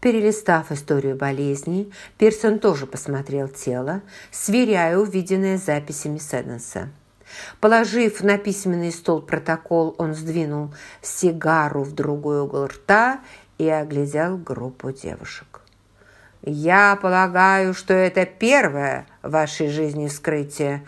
Перелистав историю болезни, Пирсон тоже посмотрел тело, сверяя увиденное записями Сэдденса. Положив на письменный стол протокол, он сдвинул сигару в другой угол рта и оглядел группу девушек. «Я полагаю, что это первое в вашей жизни вскрытие».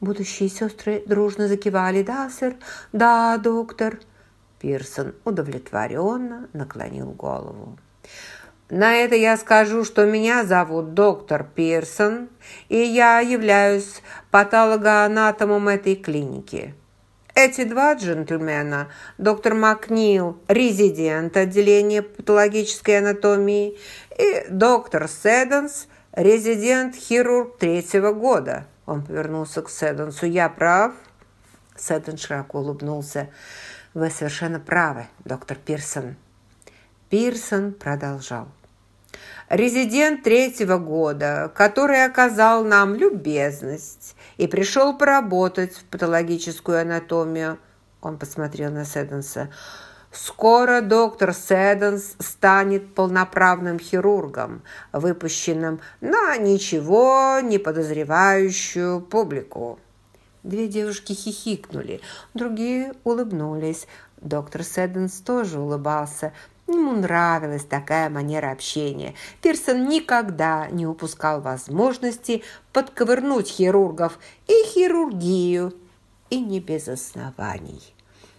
Будущие сестры дружно закивали. «Да, сэр, да, доктор». Пирсон удовлетворенно наклонил голову. На это я скажу, что меня зовут доктор Пирсон, и я являюсь патологоанатомом этой клиники. Эти два джентльмена, доктор Макнил, резидент отделения патологической анатомии, и доктор Седенс, резидент-хирург третьего года. Он повернулся к Седенсу. «Я прав?» Седенс широко улыбнулся. «Вы совершенно правы, доктор Пирсон». Пирсон продолжал. «Резидент третьего года, который оказал нам любезность и пришел поработать в патологическую анатомию». Он посмотрел на Седенса. «Скоро доктор Седенс станет полноправным хирургом, выпущенным на ничего не подозревающую публику». Две девушки хихикнули, другие улыбнулись. Доктор Седенс тоже улыбался, Ему нравилась такая манера общения. Пирсон никогда не упускал возможности подковырнуть хирургов и хирургию, и не без оснований.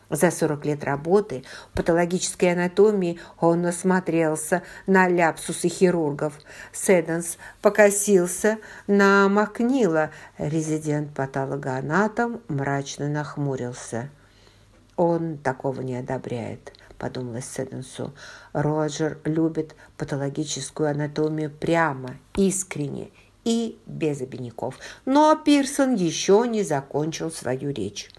За 40 лет работы в патологической анатомии он насмотрелся на ляпсусы хирургов. Седенс покосился на Макнила. Резидент-патологоанатом мрачно нахмурился. Он такого не одобряет. – подумалось Седенсу. Роджер любит патологическую анатомию прямо, искренне и без обиняков. Но Пирсон еще не закончил свою речь.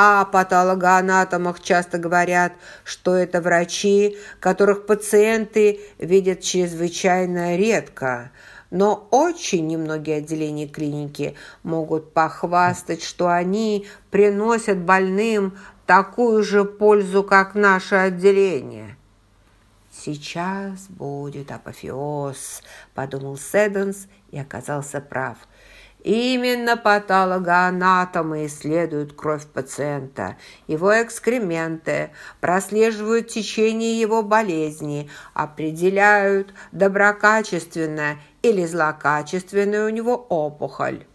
О патологоанатомах часто говорят, что это врачи, которых пациенты видят чрезвычайно редко. Но очень немногие отделения клиники могут похвастать, что они приносят больным такую же пользу, как наше отделение. «Сейчас будет апофеоз», – подумал Седенс и оказался прав. Именно патологоанатомы исследуют кровь пациента, его экскременты, прослеживают течение его болезни, определяют доброкачественная или злокачественная у него опухоль.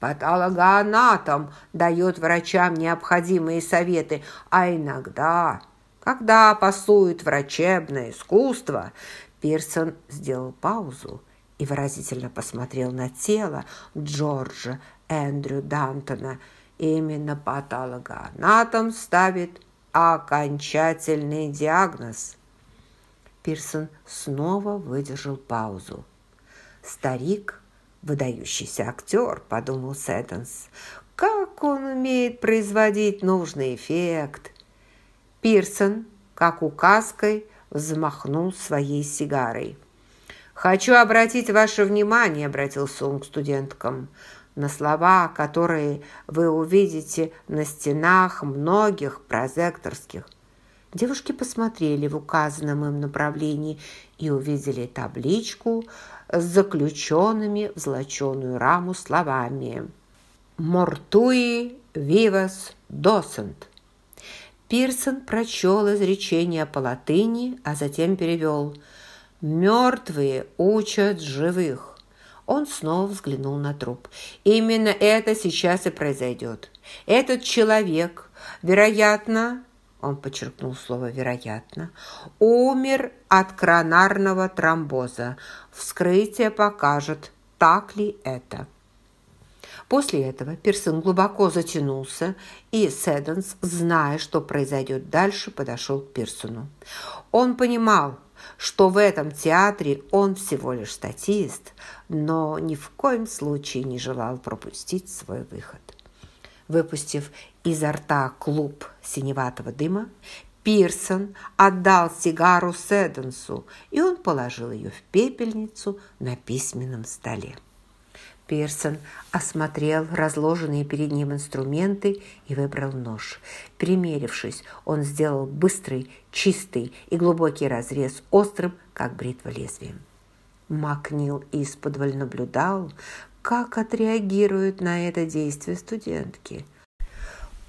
Патологоанатом дает врачам необходимые советы, а иногда, когда пасует врачебное искусство, Пирсон сделал паузу и выразительно посмотрел на тело Джорджа Эндрю Дантона. Именно патологоанатом ставит окончательный диагноз. Пирсон снова выдержал паузу. Старик «Выдающийся актер», – подумал Сэттонс. «Как он умеет производить нужный эффект!» Пирсон, как указкой, взмахнул своей сигарой. «Хочу обратить ваше внимание», – обратился он к студенткам, «на слова, которые вы увидите на стенах многих прозекторских». Девушки посмотрели в указанном им направлении и увидели табличку – с заключенными в злоченую раму словами «Мортуи вивас досент». Пирсон прочел изречение по латыни, а затем перевел «Мертвые учат живых». Он снова взглянул на труп. Именно это сейчас и произойдет. Этот человек, вероятно, он подчеркнул слово «вероятно», умер от коронарного тромбоза. Вскрытие покажет, так ли это. После этого Персон глубоко затянулся, и Седенс, зная, что произойдет дальше, подошел к Пирсону. Он понимал, что в этом театре он всего лишь статист, но ни в коем случае не желал пропустить свой выход. Выпустив изо рта клуб синеватого дыма, Пирсон отдал сигару Седенсу, и он положил ее в пепельницу на письменном столе. Пирсон осмотрел разложенные перед ним инструменты и выбрал нож. Примерившись, он сделал быстрый, чистый и глубокий разрез острым, как бритва лезвием. Макнил исподволь наблюдал, как отреагируют на это действие студентки –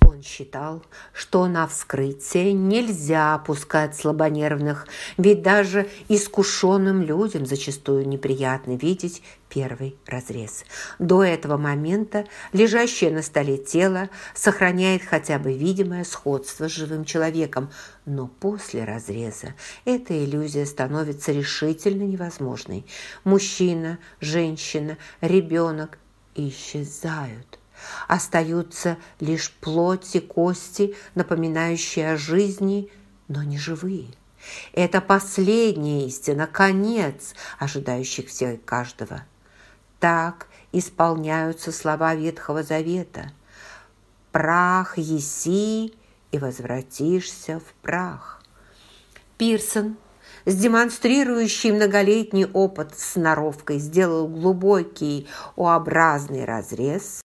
он считал, что на вскрытие нельзя пускать слабонервных, ведь даже искушенным людям зачастую неприятно видеть первый разрез. До этого момента лежащее на столе тело сохраняет хотя бы видимое сходство с живым человеком, но после разреза эта иллюзия становится решительно невозможной. Мужчина, женщина, ребенок исчезают. Остаются лишь плоть и кости, напоминающие о жизни, но не живые. Это последняя истина, конец, ожидающих всех и каждого. Так исполняются слова Ветхого Завета. «Прах еси, и возвратишься в прах». Пирсон, с демонстрирующий многолетний опыт сноровкой, сделал глубокий О-образный разрез,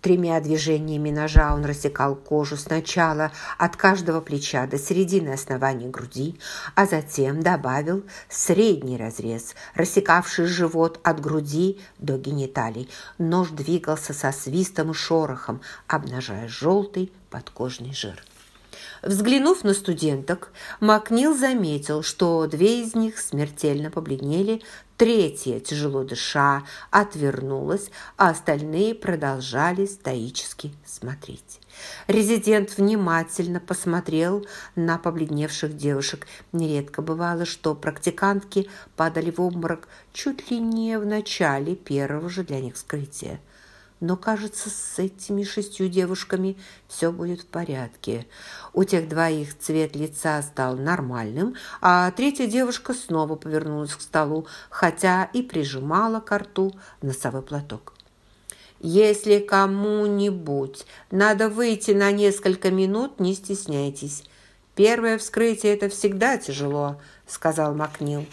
Тремя движениями ножа он рассекал кожу сначала от каждого плеча до середины основания груди, а затем добавил средний разрез, рассекавший живот от груди до гениталий. Нож двигался со свистом и шорохом, обнажая желтый подкожный жир. Взглянув на студенток, Макнил заметил, что две из них смертельно побледнели, третья, тяжело дыша, отвернулась, а остальные продолжали стоически смотреть. Резидент внимательно посмотрел на побледневших девушек. Нередко бывало, что практикантки падали в обморок чуть ли не в начале первого же для них скрытия. Но, кажется, с этими шестью девушками все будет в порядке. У тех двоих цвет лица стал нормальным, а третья девушка снова повернулась к столу, хотя и прижимала к рту носовой платок. «Если кому-нибудь надо выйти на несколько минут, не стесняйтесь. Первое вскрытие – это всегда тяжело», – сказал Макнил.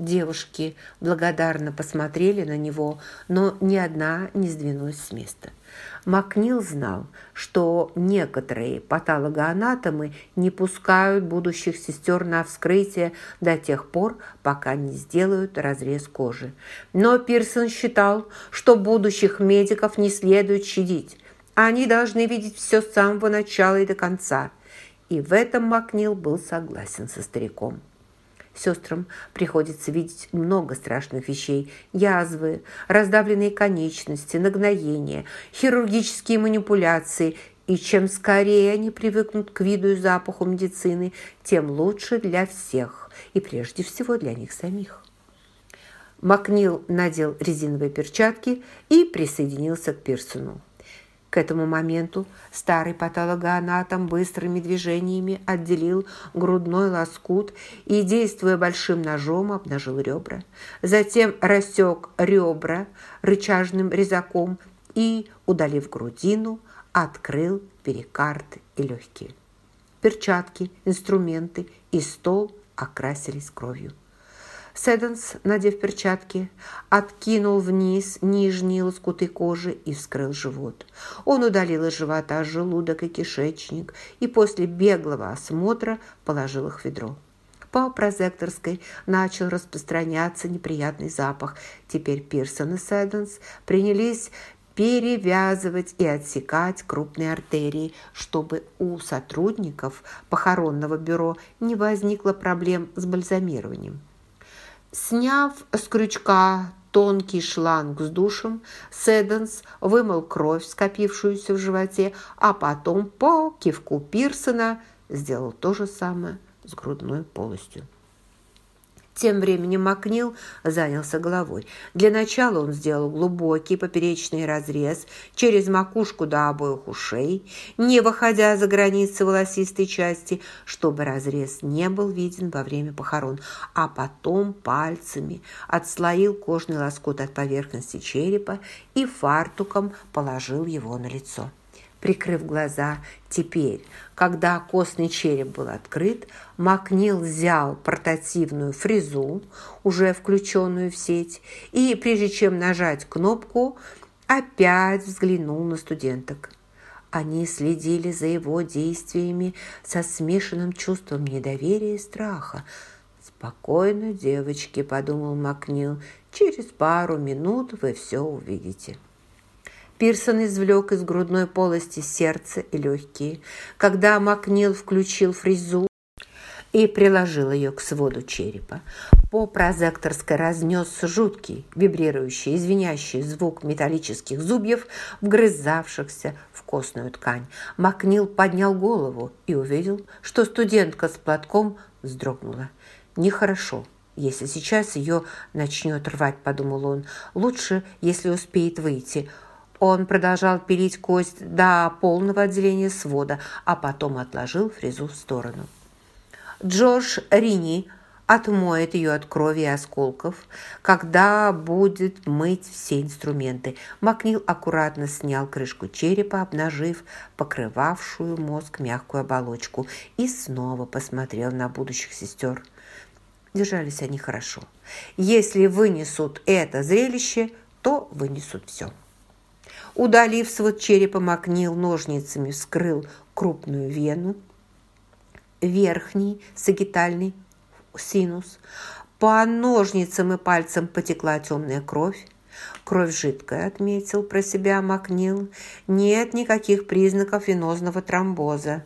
Девушки благодарно посмотрели на него, но ни одна не сдвинулась с места. Макнил знал, что некоторые патологоанатомы не пускают будущих сестер на вскрытие до тех пор, пока не сделают разрез кожи. Но Пирсон считал, что будущих медиков не следует щадить. Они должны видеть все с самого начала и до конца. И в этом Макнил был согласен со стариком. Сестрам приходится видеть много страшных вещей. Язвы, раздавленные конечности, нагноения, хирургические манипуляции. И чем скорее они привыкнут к виду и запаху медицины, тем лучше для всех и прежде всего для них самих. Макнил надел резиновые перчатки и присоединился к Пирсону. К этому моменту старый патологоанатом быстрыми движениями отделил грудной лоскут и, действуя большим ножом, обнажил ребра. Затем рассек ребра рычажным резаком и, удалив грудину, открыл перикард и легкие. Перчатки, инструменты и стол окрасились кровью. Седенс, надев перчатки, откинул вниз нижние лоскуты кожи и вскрыл живот. Он удалил из живота желудок и кишечник и после беглого осмотра положил их в ведро. По прозекторской начал распространяться неприятный запах. Теперь Пирсон и Седенс принялись перевязывать и отсекать крупные артерии, чтобы у сотрудников похоронного бюро не возникло проблем с бальзамированием. Сняв с крючка тонкий шланг с душем, Седенс вымыл кровь, скопившуюся в животе, а потом по кивку Пирсона сделал то же самое с грудной полостью. Тем временем Макнил занялся головой. Для начала он сделал глубокий поперечный разрез через макушку до обоих ушей, не выходя за границы волосистой части, чтобы разрез не был виден во время похорон, а потом пальцами отслоил кожный лоскут от поверхности черепа и фартуком положил его на лицо. Прикрыв глаза, теперь, когда костный череп был открыт, Макнил взял портативную фрезу, уже включенную в сеть, и, прежде чем нажать кнопку, опять взглянул на студенток. Они следили за его действиями со смешанным чувством недоверия и страха. «Спокойно, девочки», – подумал Макнил, – «через пару минут вы все увидите». Пирсон извлек из грудной полости сердце и легкие. Когда Макнил включил фрезу и приложил ее к своду черепа, по прозекторской разнесся жуткий, вибрирующий, извиняющий звук металлических зубьев, вгрызавшихся в костную ткань. Макнил поднял голову и увидел, что студентка с платком вздрогнула. Нехорошо, если сейчас ее начнет рвать, подумал он. Лучше, если успеет выйти – он продолжал пилить кость до полного отделения свода, а потом отложил фрезу в сторону. Джордж Рини отмоет ее от крови и осколков, когда будет мыть все инструменты. Макнил аккуратно снял крышку черепа, обнажив покрывавшую мозг мягкую оболочку, и снова посмотрел на будущих сестер. Держались они хорошо. Если вынесут это зрелище, то вынесут все. Удалив свод черепа, Макнил ножницами вскрыл крупную вену, верхний сагитальный синус. По ножницам и пальцам потекла темная кровь. Кровь жидкая, отметил про себя Макнил. Нет никаких признаков венозного тромбоза.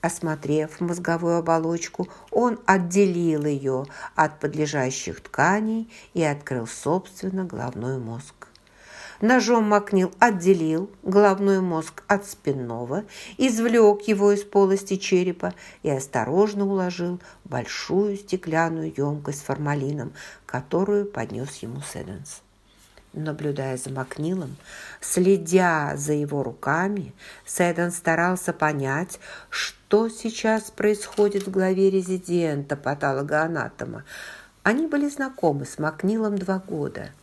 Осмотрев мозговую оболочку, он отделил ее от подлежащих тканей и открыл, собственно, головной мозг. Ножом Макнил отделил головной мозг от спинного, извлек его из полости черепа и осторожно уложил в большую стеклянную емкость с формалином, которую поднес ему Седенс. Наблюдая за Макнилом, следя за его руками, Сэдден старался понять, что сейчас происходит в голове резидента патологоанатома. Они были знакомы с Макнилом два года –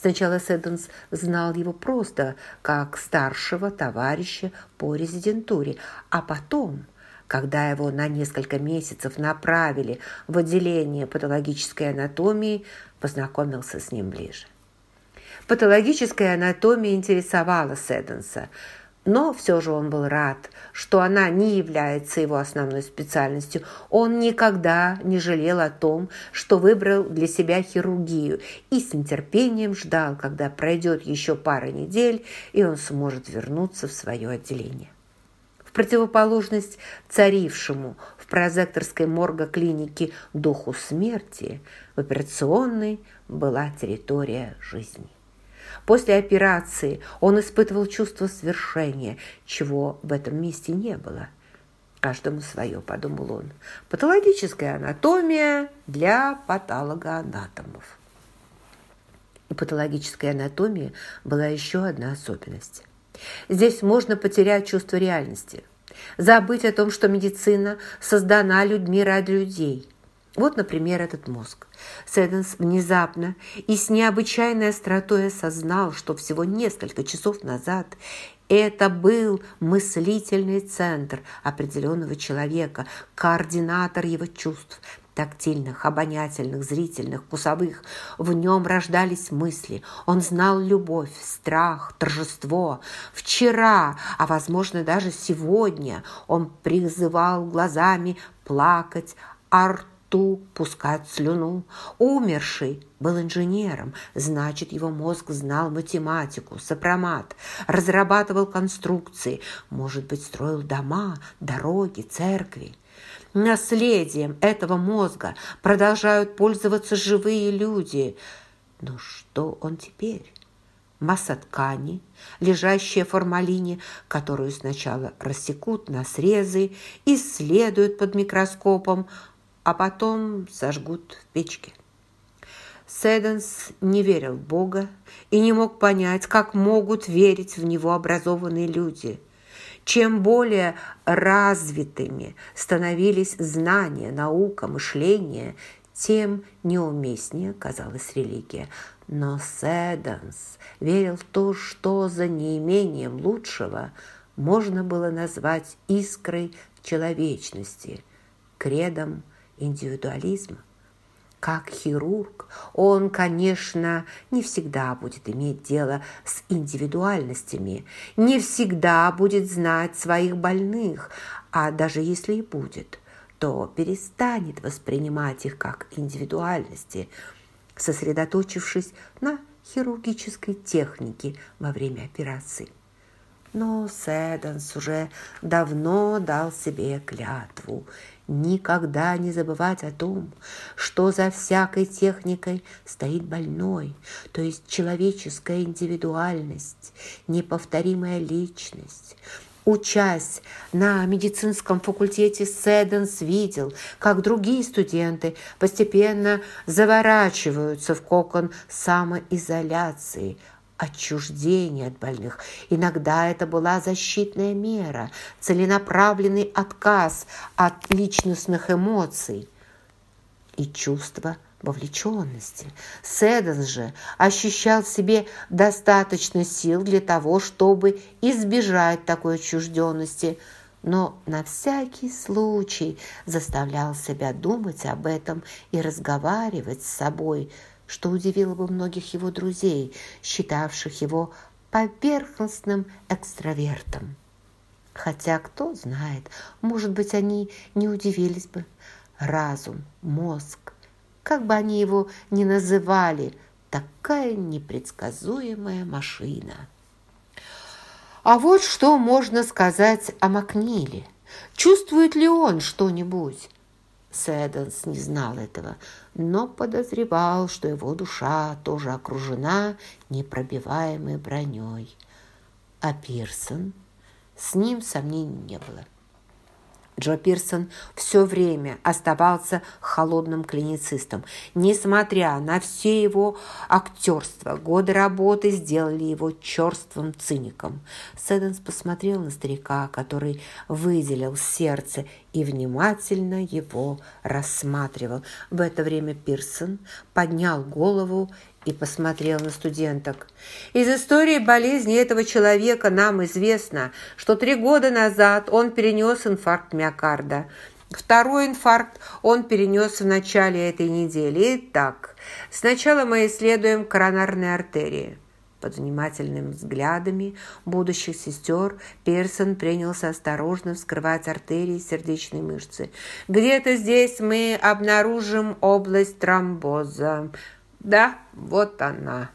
Сначала Сэдденс знал его просто как старшего товарища по резидентуре, а потом, когда его на несколько месяцев направили в отделение патологической анатомии, познакомился с ним ближе. Патологическая анатомия интересовала Сэдденса – но все же он был рад, что она не является его основной специальностью. Он никогда не жалел о том, что выбрал для себя хирургию и с нетерпением ждал, когда пройдет еще пара недель, и он сможет вернуться в свое отделение. В противоположность царившему в прозекторской морга клиники духу смерти, в операционной была территория жизни. После операции он испытывал чувство свершения, чего в этом месте не было. «Каждому свое», – подумал он. «Патологическая анатомия для патологоанатомов». У патологической анатомии была еще одна особенность. Здесь можно потерять чувство реальности, забыть о том, что медицина создана людьми ради людей – вот, например, этот мозг. Сэдденс внезапно и с необычайной остротой осознал, что всего несколько часов назад это был мыслительный центр определенного человека, координатор его чувств, тактильных, обонятельных, зрительных, вкусовых. В нем рождались мысли. Он знал любовь, страх, торжество. Вчера, а возможно даже сегодня, он призывал глазами плакать, арту рту пускать слюну. Умерший был инженером, значит, его мозг знал математику, сопромат, разрабатывал конструкции, может быть, строил дома, дороги, церкви. Наследием этого мозга продолжают пользоваться живые люди. Но что он теперь? масса ткани, лежащая в формалине, которую сначала рассекут на срезы, исследуют под микроскопом, а потом сожгут в печке. Сэдденс не верил в Бога и не мог понять, как могут верить в Него образованные люди. Чем более развитыми становились знания, наука, мышление, тем неуместнее казалась религия. Но Сэдденс верил в то, что за неимением лучшего можно было назвать искрой человечности, кредом индивидуализма. Как хирург он, конечно, не всегда будет иметь дело с индивидуальностями, не всегда будет знать своих больных, а даже если и будет, то перестанет воспринимать их как индивидуальности, сосредоточившись на хирургической технике во время операции. Но Сэдденс уже давно дал себе клятву никогда не забывать о том, что за всякой техникой стоит больной, то есть человеческая индивидуальность, неповторимая личность. Учась на медицинском факультете, Сэдденс видел, как другие студенты постепенно заворачиваются в кокон самоизоляции – отчуждение от больных. Иногда это была защитная мера, целенаправленный отказ от личностных эмоций и чувства вовлеченности. Седенс же ощущал в себе достаточно сил для того, чтобы избежать такой отчужденности, но на всякий случай заставлял себя думать об этом и разговаривать с собой – что удивило бы многих его друзей, считавших его поверхностным экстравертом. Хотя, кто знает, может быть, они не удивились бы. Разум, мозг, как бы они его ни называли, такая непредсказуемая машина. А вот что можно сказать о Макниле. Чувствует ли он что-нибудь? Сэдденс не знал этого, но подозревал, что его душа тоже окружена непробиваемой броней. А Пирсон? С ним сомнений не было. Джо Пирсон все время оставался холодным клиницистом. Несмотря на все его актерство, годы работы сделали его черствым циником. Сэдденс посмотрел на старика, который выделил сердце и внимательно его рассматривал. В это время Пирсон поднял голову и посмотрел на студенток. Из истории болезни этого человека нам известно, что три года назад он перенес инфаркт миокарда. Второй инфаркт он перенес в начале этой недели. Итак, сначала мы исследуем коронарные артерии. Под внимательными взглядами будущих сестер Персон принялся осторожно вскрывать артерии сердечной мышцы. Где-то здесь мы обнаружим область тромбоза. Да, вот она.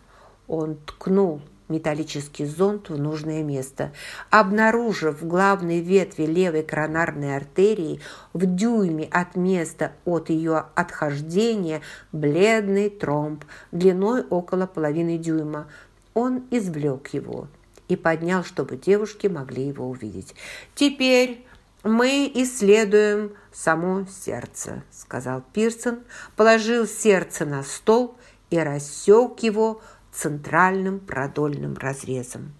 Он ткнул металлический зонд в нужное место. Обнаружив в главной ветви левой коронарной артерии в дюйме от места от ее отхождения бледный тромб длиной около половины дюйма, он извлек его и поднял, чтобы девушки могли его увидеть. «Теперь мы исследуем само сердце», – сказал Пирсон, положил сердце на стол и рассек его центральным продольным разрезом.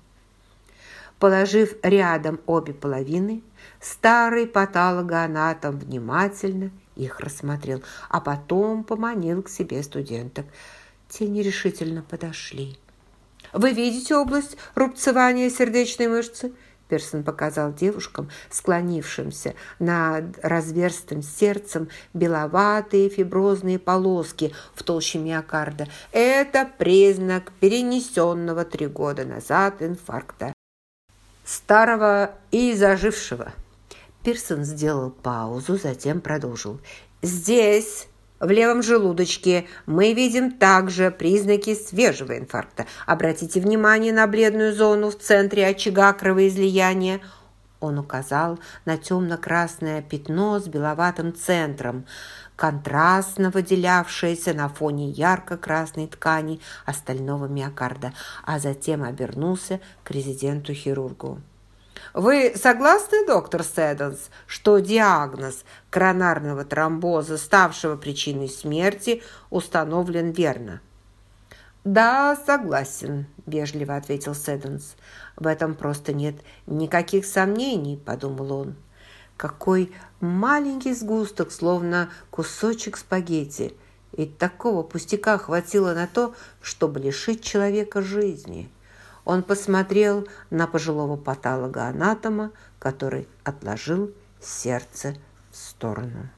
Положив рядом обе половины, старый патологоанатом внимательно их рассмотрел, а потом поманил к себе студенток. Те нерешительно подошли. «Вы видите область рубцевания сердечной мышцы?» Персон показал девушкам, склонившимся над разверстым сердцем, беловатые фиброзные полоски в толще миокарда. Это признак перенесенного три года назад инфаркта. Старого и зажившего. Пирсон сделал паузу, затем продолжил. «Здесь в левом желудочке мы видим также признаки свежего инфаркта. Обратите внимание на бледную зону в центре очага кровоизлияния. Он указал на темно-красное пятно с беловатым центром, контрастно выделявшееся на фоне ярко-красной ткани остального миокарда, а затем обернулся к резиденту-хирургу. Вы согласны, доктор Сэдденс, что диагноз коронарного тромбоза, ставшего причиной смерти, установлен верно? «Да, согласен», – вежливо ответил Сэдденс. «В этом просто нет никаких сомнений», – подумал он. «Какой маленький сгусток, словно кусочек спагетти. И такого пустяка хватило на то, чтобы лишить человека жизни». Он посмотрел на пожилого патологоанатома, который отложил сердце в сторону.